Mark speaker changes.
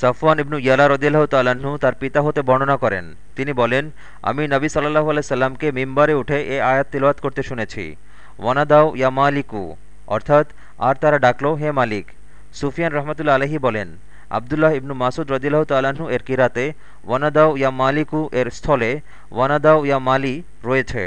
Speaker 1: সাফওয়ান ইবনু ইয়ালা রদিল্লাহ তাল্লাহ্ন তার পিতা হতে বর্ণনা করেন। তিনি বলেন, আমি নবী সাল্লাহ সাল্লামকে মিম্বারে উঠে এ আয়াত তিলওয়াত করতে শুনেছি। ওয়ানাদাও ইয়া মালিকু। অর্থাৎ, আর তারা ডাকল, হে মালিক। সুফিয়ান রহমতুল্লা আলহি বলেন, আবদুল্লাহ ইবনু মাসুদ রদিল্লাহ তাল্লাহ্ন এর কিরাতে ওয়ানাদাও ইয়া মালিকু এর স্থলে ওয়ানাদাও ইয়া মালি রয়েছে।